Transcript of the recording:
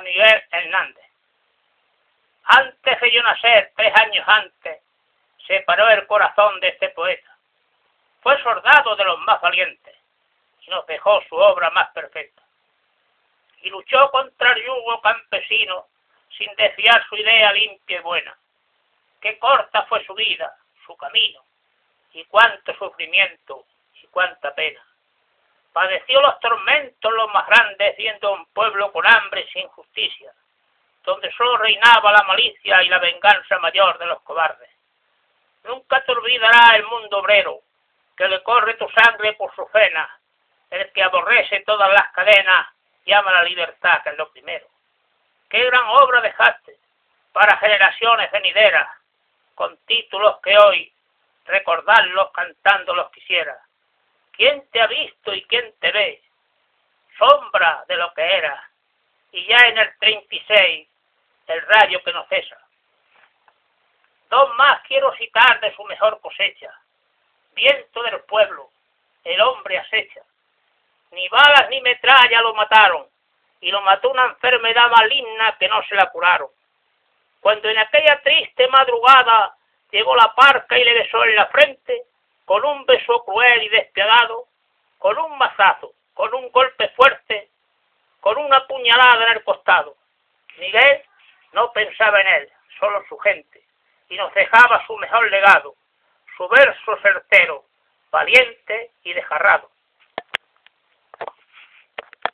Miguel Hernández. Antes de yo nacer, tres años antes, se paró el corazón de este poeta. Fue soldado de los más valientes y nos dejó su obra más perfecta. Y luchó contra el yugo campesino sin desviar su idea limpia y buena. Qué corta fue su vida, su camino, y cuánto sufrimiento y cuánta pena. Padeció los tormentos los más grandes viendo un pueblo con hambre y sin justicia, donde solo reinaba la malicia y la venganza mayor de los cobardes. Nunca te olvidará el mundo obrero, que le corre tu sangre por su pena, el que aborrece todas las cadenas, llama la libertad, que es lo primero. Qué gran obra dejaste para generaciones venideras, con títulos que hoy recordarlos cantándolos quisiera. ¿Quién te ha visto y quién te ve? Sombra de lo que era. Y ya en el 36, el rayo que no cesa. Dos más quiero citar de su mejor cosecha. Viento del pueblo, el hombre acecha. Ni balas ni metralla lo mataron, y lo mató una enfermedad maligna que no se la curaron. Cuando en aquella triste madrugada llegó la parca y le besó en la frente, con un beso cruel y despiadado, con un mazazo, con un golpe fuerte, con una puñalada en el costado. Miguel no pensaba en él, solo su gente, y nos dejaba su mejor legado, su verso certero, valiente y desgarrado.